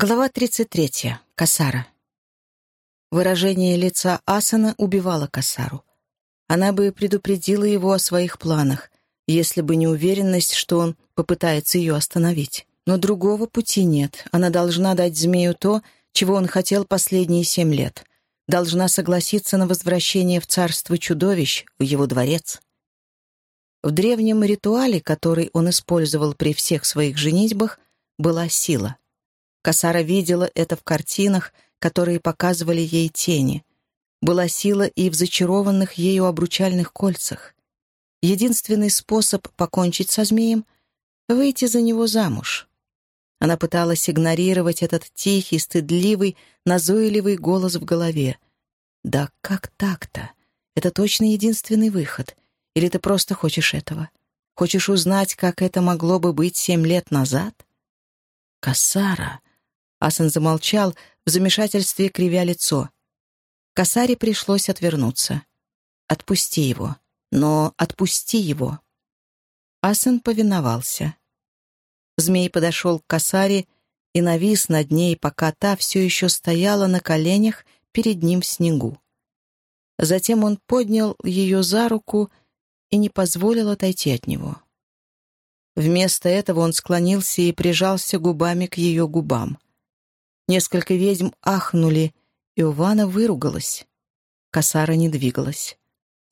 Глава 33. Касара. Выражение лица Асана убивало Касару. Она бы предупредила его о своих планах, если бы не уверенность, что он попытается ее остановить. Но другого пути нет. Она должна дать змею то, чего он хотел последние семь лет. Должна согласиться на возвращение в царство чудовищ, в его дворец. В древнем ритуале, который он использовал при всех своих женитьбах, была сила — Касара видела это в картинах, которые показывали ей тени. Была сила и в зачарованных ею обручальных кольцах. Единственный способ покончить со змеем — выйти за него замуж. Она пыталась игнорировать этот тихий, стыдливый, назойливый голос в голове. «Да как так-то? Это точно единственный выход. Или ты просто хочешь этого? Хочешь узнать, как это могло бы быть семь лет назад?» «Кассара!» Асан замолчал, в замешательстве кривя лицо. Касаре пришлось отвернуться. «Отпусти его. Но отпусти его». Асан повиновался. Змей подошел к Касаре и навис над ней, пока та все еще стояла на коленях перед ним в снегу. Затем он поднял ее за руку и не позволил отойти от него. Вместо этого он склонился и прижался губами к ее губам. Несколько ведьм ахнули, и Увана выругалась. Косара не двигалась.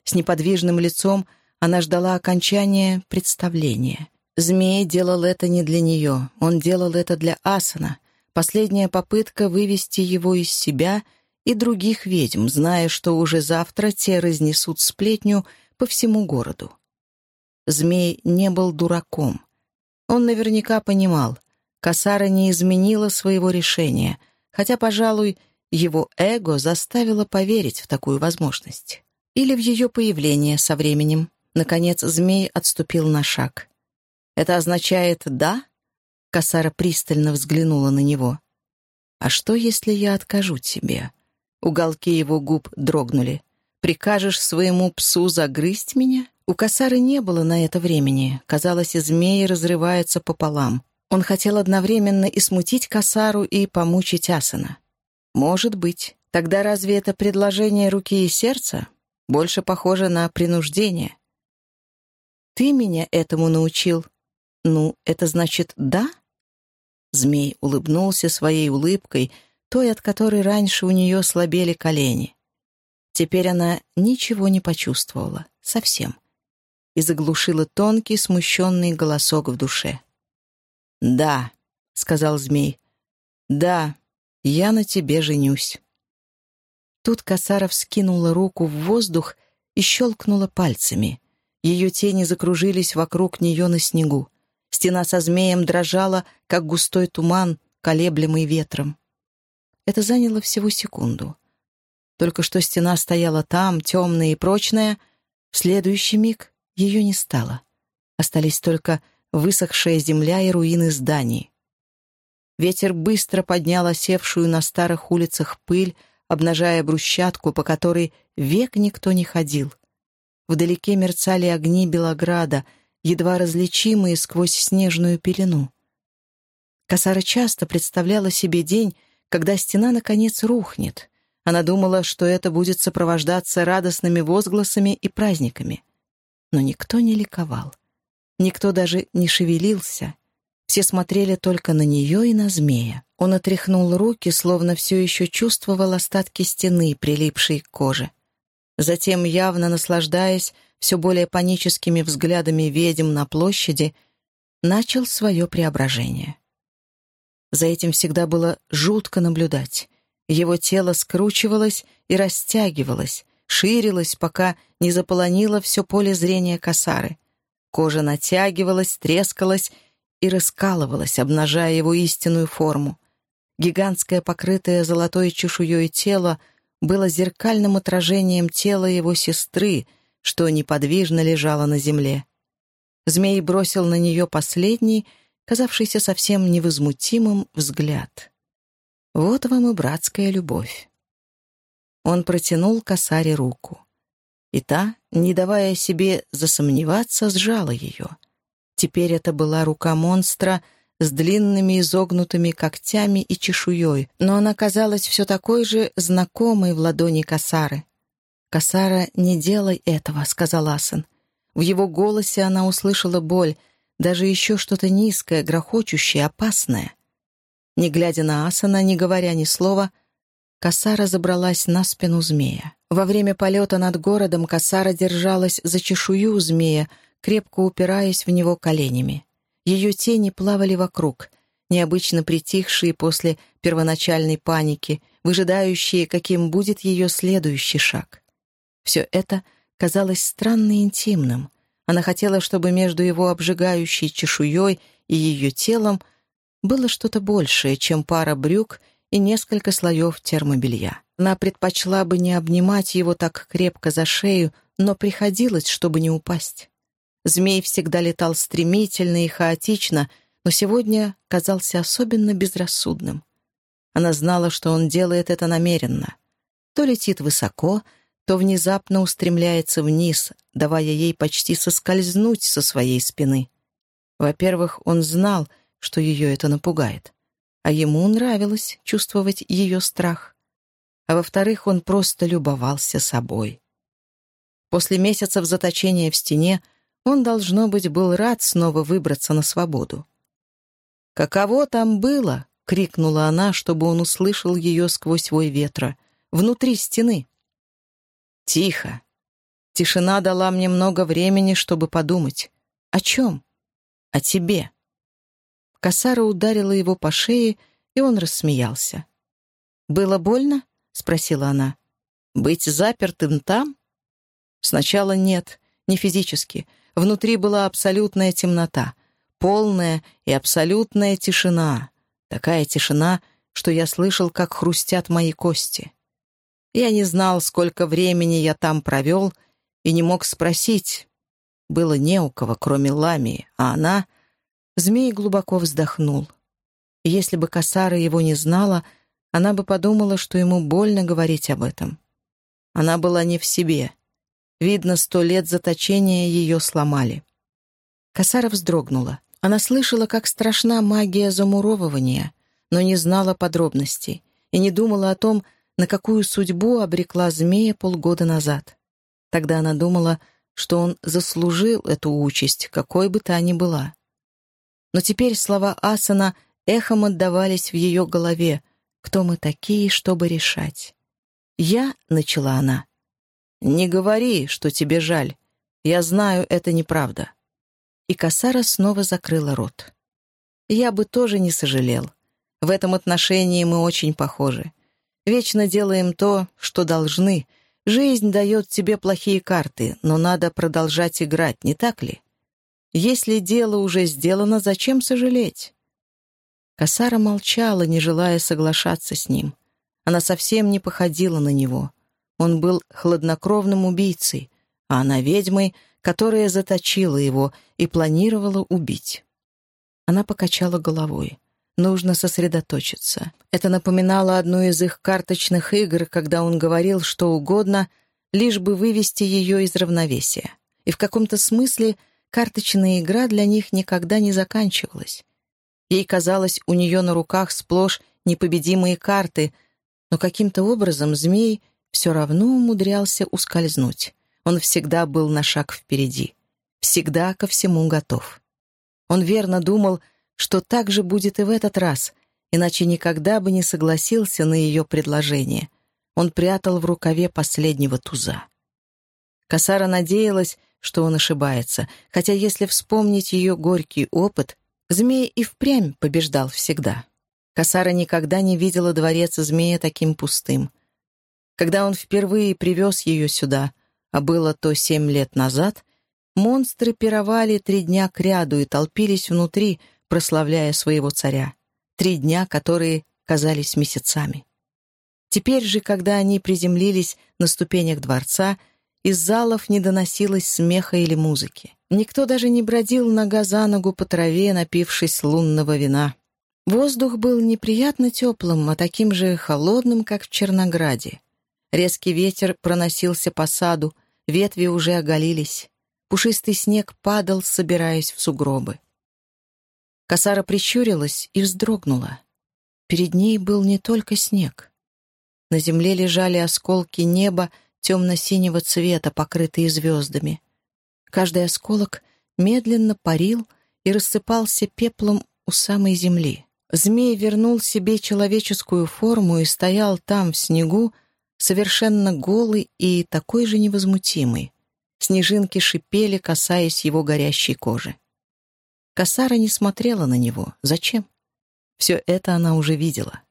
С неподвижным лицом она ждала окончания представления. Змей делал это не для нее, он делал это для Асана. Последняя попытка вывести его из себя и других ведьм, зная, что уже завтра те разнесут сплетню по всему городу. Змей не был дураком. Он наверняка понимал, Касара не изменила своего решения, хотя, пожалуй, его эго заставило поверить в такую возможность. Или в ее появление со временем. Наконец, змей отступил на шаг. «Это означает «да»?» Касара пристально взглянула на него. «А что, если я откажу тебе?» Уголки его губ дрогнули. «Прикажешь своему псу загрызть меня?» У Касары не было на это времени. Казалось, змей разрывается пополам. Он хотел одновременно и смутить Касару, и помучить Асана. Может быть. Тогда разве это предложение руки и сердца? Больше похоже на принуждение. Ты меня этому научил. Ну, это значит «да»? Змей улыбнулся своей улыбкой, той, от которой раньше у нее слабели колени. Теперь она ничего не почувствовала, совсем, и заглушила тонкий, смущенный голосок в душе. «Да», — сказал змей. «Да, я на тебе женюсь». Тут Косаров скинула руку в воздух и щелкнула пальцами. Ее тени закружились вокруг нее на снегу. Стена со змеем дрожала, как густой туман, колеблемый ветром. Это заняло всего секунду. Только что стена стояла там, темная и прочная, в следующий миг ее не стало. Остались только высохшая земля и руины зданий. Ветер быстро поднял осевшую на старых улицах пыль, обнажая брусчатку, по которой век никто не ходил. Вдалеке мерцали огни Белограда, едва различимые сквозь снежную пелену. Косара часто представляла себе день, когда стена наконец рухнет. Она думала, что это будет сопровождаться радостными возгласами и праздниками. Но никто не ликовал. Никто даже не шевелился. Все смотрели только на нее и на змея. Он отряхнул руки, словно все еще чувствовал остатки стены, прилипшей к коже. Затем, явно наслаждаясь все более паническими взглядами ведьм на площади, начал свое преображение. За этим всегда было жутко наблюдать. Его тело скручивалось и растягивалось, ширилось, пока не заполонило все поле зрения косары — Кожа натягивалась, трескалась и раскалывалась, обнажая его истинную форму. Гигантское, покрытое золотой чешуей тело было зеркальным отражением тела его сестры, что неподвижно лежало на земле. Змей бросил на нее последний, казавшийся совсем невозмутимым, взгляд. Вот вам и братская любовь. Он протянул косаре руку и та, не давая себе засомневаться, сжала ее. Теперь это была рука монстра, с длинными изогнутыми когтями и чешуей, но она казалась все такой же знакомой в ладони Касары. «Касара, не делай этого», — сказал Асан. В его голосе она услышала боль, даже еще что-то низкое, грохочущее, опасное. Не глядя на Асана, не говоря ни слова, Касара забралась на спину змея. Во время полета над городом Касара держалась за чешую змея, крепко упираясь в него коленями. Ее тени плавали вокруг, необычно притихшие после первоначальной паники, выжидающие, каким будет ее следующий шаг. Все это казалось странно интимным. Она хотела, чтобы между его обжигающей чешуей и ее телом было что-то большее, чем пара брюк и несколько слоев термобелья. Она предпочла бы не обнимать его так крепко за шею, но приходилось, чтобы не упасть. Змей всегда летал стремительно и хаотично, но сегодня казался особенно безрассудным. Она знала, что он делает это намеренно. То летит высоко, то внезапно устремляется вниз, давая ей почти соскользнуть со своей спины. Во-первых, он знал, что ее это напугает, а ему нравилось чувствовать ее страх. А во-вторых, он просто любовался собой. После месяцев заточения в стене он, должно быть, был рад снова выбраться на свободу. «Каково там было?» — крикнула она, чтобы он услышал ее сквозь вой ветра. «Внутри стены». «Тихо. Тишина дала мне много времени, чтобы подумать. О чем? О тебе». Косара ударила его по шее, и он рассмеялся. «Было больно?» — спросила она. «Быть запертым там?» «Сначала нет, не физически, Внутри была абсолютная темнота, полная и абсолютная тишина. Такая тишина, что я слышал, как хрустят мои кости. Я не знал, сколько времени я там провел, и не мог спросить. Было не у кого, кроме Ламии, а она... Змей глубоко вздохнул. если бы Касара его не знала, она бы подумала, что ему больно говорить об этом. Она была не в себе — Видно, сто лет заточения ее сломали. Косара вздрогнула. Она слышала, как страшна магия замуровывания, но не знала подробностей и не думала о том, на какую судьбу обрекла змея полгода назад. Тогда она думала, что он заслужил эту участь, какой бы та ни была. Но теперь слова Асана эхом отдавались в ее голове. «Кто мы такие, чтобы решать?» «Я», — начала она, «Не говори, что тебе жаль. Я знаю, это неправда». И Касара снова закрыла рот. «Я бы тоже не сожалел. В этом отношении мы очень похожи. Вечно делаем то, что должны. Жизнь дает тебе плохие карты, но надо продолжать играть, не так ли? Если дело уже сделано, зачем сожалеть?» Касара молчала, не желая соглашаться с ним. Она совсем не походила на него. Он был хладнокровным убийцей, а она ведьмой, которая заточила его и планировала убить. Она покачала головой. Нужно сосредоточиться. Это напоминало одну из их карточных игр, когда он говорил что угодно, лишь бы вывести ее из равновесия. И в каком-то смысле карточная игра для них никогда не заканчивалась. Ей казалось, у нее на руках сплошь непобедимые карты, но каким-то образом змей — все равно умудрялся ускользнуть. Он всегда был на шаг впереди, всегда ко всему готов. Он верно думал, что так же будет и в этот раз, иначе никогда бы не согласился на ее предложение. Он прятал в рукаве последнего туза. Касара надеялась, что он ошибается, хотя если вспомнить ее горький опыт, змей и впрямь побеждал всегда. Касара никогда не видела дворец змея таким пустым. Когда он впервые привез ее сюда, а было то семь лет назад, монстры пировали три дня кряду и толпились внутри, прославляя своего царя. Три дня, которые казались месяцами. Теперь же, когда они приземлились на ступенях дворца, из залов не доносилось смеха или музыки. Никто даже не бродил нога за ногу по траве, напившись лунного вина. Воздух был неприятно теплым, а таким же холодным, как в Чернограде. Резкий ветер проносился по саду, ветви уже оголились. Пушистый снег падал, собираясь в сугробы. Косара прищурилась и вздрогнула. Перед ней был не только снег. На земле лежали осколки неба темно-синего цвета, покрытые звездами. Каждый осколок медленно парил и рассыпался пеплом у самой земли. Змей вернул себе человеческую форму и стоял там, в снегу, совершенно голый и такой же невозмутимый. Снежинки шипели, касаясь его горящей кожи. Касара не смотрела на него. Зачем? Все это она уже видела.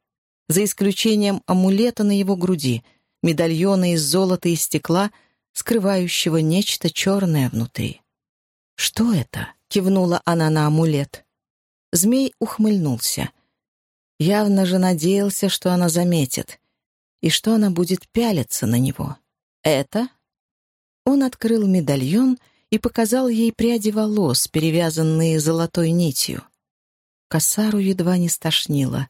За исключением амулета на его груди, медальона из золота и стекла, скрывающего нечто черное внутри. «Что это?» — кивнула она на амулет. Змей ухмыльнулся. Явно же надеялся, что она заметит, и что она будет пялиться на него. «Это?» Он открыл медальон и показал ей пряди волос, перевязанные золотой нитью. Косару едва не стошнило.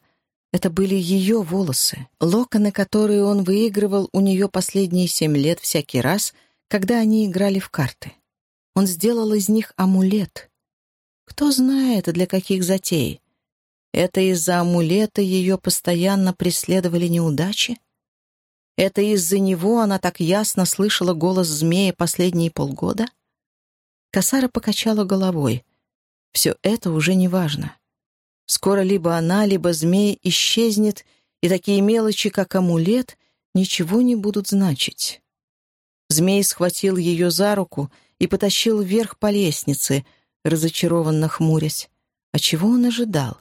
Это были ее волосы, локоны, которые он выигрывал у нее последние семь лет всякий раз, когда они играли в карты. Он сделал из них амулет. Кто знает, для каких затей. Это из-за амулета ее постоянно преследовали неудачи? Это из-за него она так ясно слышала голос змея последние полгода? Косара покачала головой. Все это уже не важно. Скоро либо она, либо змей исчезнет, и такие мелочи, как амулет, ничего не будут значить. Змей схватил ее за руку и потащил вверх по лестнице, разочарованно хмурясь. А чего он ожидал?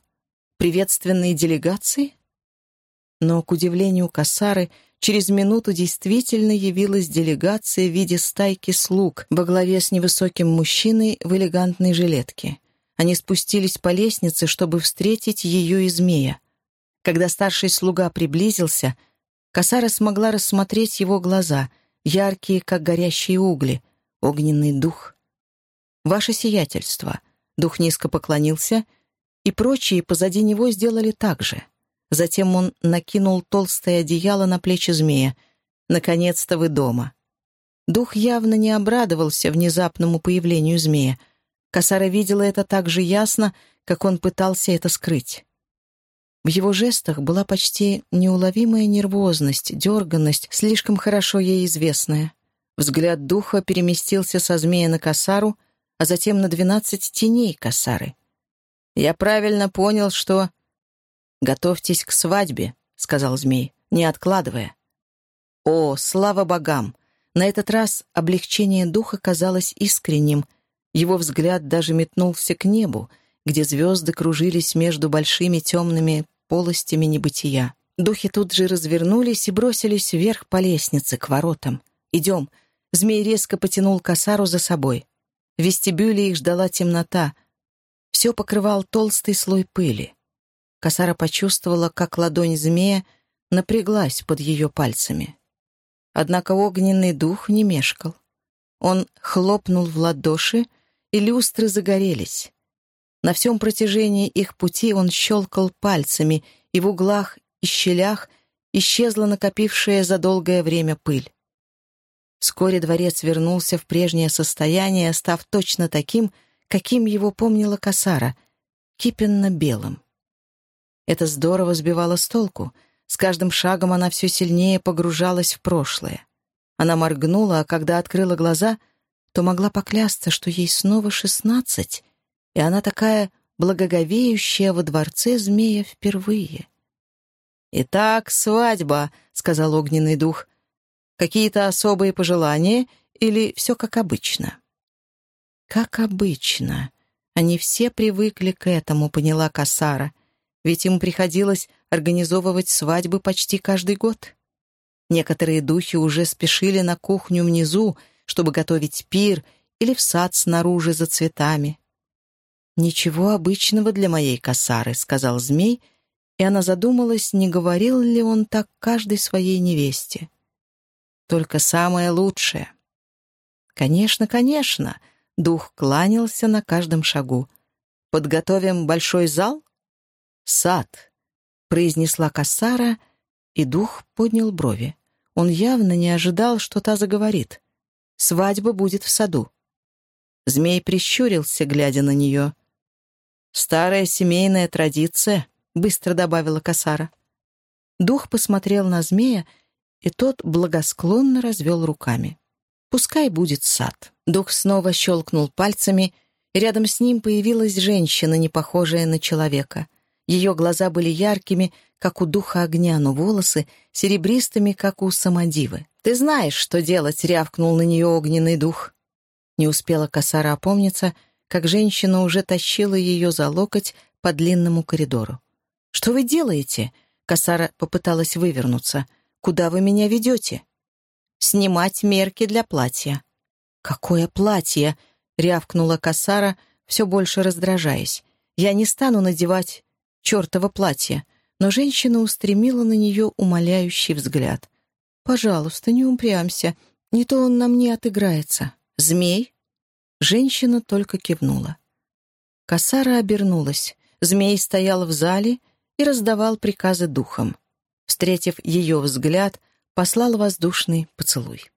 Приветственные делегации? Но, к удивлению Касары, через минуту действительно явилась делегация в виде стайки слуг во главе с невысоким мужчиной в элегантной жилетке. Они спустились по лестнице, чтобы встретить ее и змея. Когда старший слуга приблизился, Касара смогла рассмотреть его глаза, яркие, как горящие угли, огненный дух. «Ваше сиятельство!» Дух низко поклонился, и прочие позади него сделали так же — Затем он накинул толстое одеяло на плечи змея. «Наконец-то вы дома». Дух явно не обрадовался внезапному появлению змея. Косара видела это так же ясно, как он пытался это скрыть. В его жестах была почти неуловимая нервозность, дерганность, слишком хорошо ей известная. Взгляд духа переместился со змея на косару, а затем на двенадцать теней косары. «Я правильно понял, что...» «Готовьтесь к свадьбе», — сказал змей, не откладывая. О, слава богам! На этот раз облегчение духа казалось искренним. Его взгляд даже метнулся к небу, где звезды кружились между большими темными полостями небытия. Духи тут же развернулись и бросились вверх по лестнице, к воротам. «Идем!» Змей резко потянул косару за собой. В вестибюле их ждала темнота. Все покрывал толстый слой пыли. Косара почувствовала, как ладонь змея напряглась под ее пальцами. Однако огненный дух не мешкал. Он хлопнул в ладоши, и люстры загорелись. На всем протяжении их пути он щелкал пальцами, и в углах и щелях исчезла накопившая за долгое время пыль. Вскоре дворец вернулся в прежнее состояние, став точно таким, каким его помнила Касара, кипенно-белым. Это здорово сбивало с толку. С каждым шагом она все сильнее погружалась в прошлое. Она моргнула, а когда открыла глаза, то могла поклясться, что ей снова шестнадцать, и она такая благоговеющая во дворце змея впервые. «Итак, свадьба», — сказал огненный дух. «Какие-то особые пожелания или все как обычно?» «Как обычно. Они все привыкли к этому», — поняла Касара — ведь им приходилось организовывать свадьбы почти каждый год. Некоторые духи уже спешили на кухню внизу, чтобы готовить пир или в сад снаружи за цветами. «Ничего обычного для моей косары», — сказал змей, и она задумалась, не говорил ли он так каждой своей невесте. «Только самое лучшее». «Конечно, конечно», — дух кланялся на каждом шагу. «Подготовим большой зал?» «Сад», — произнесла Кассара, и дух поднял брови. Он явно не ожидал, что та заговорит. «Свадьба будет в саду». Змей прищурился, глядя на нее. «Старая семейная традиция», — быстро добавила Касара. Дух посмотрел на змея, и тот благосклонно развел руками. «Пускай будет сад». Дух снова щелкнул пальцами, и рядом с ним появилась женщина, не похожая на человека. Ее глаза были яркими, как у духа огня, но волосы — серебристыми, как у самодивы. «Ты знаешь, что делать», — рявкнул на нее огненный дух. Не успела Касара опомниться, как женщина уже тащила ее за локоть по длинному коридору. «Что вы делаете?» — Касара попыталась вывернуться. «Куда вы меня ведете?» «Снимать мерки для платья». «Какое платье?» — рявкнула Касара, все больше раздражаясь. «Я не стану надевать чертово платье», но женщина устремила на нее умоляющий взгляд. «Пожалуйста, не упрямься, не то он нам не отыграется. Змей?» Женщина только кивнула. Касара обернулась. Змей стоял в зале и раздавал приказы духам. Встретив ее взгляд, послал воздушный поцелуй.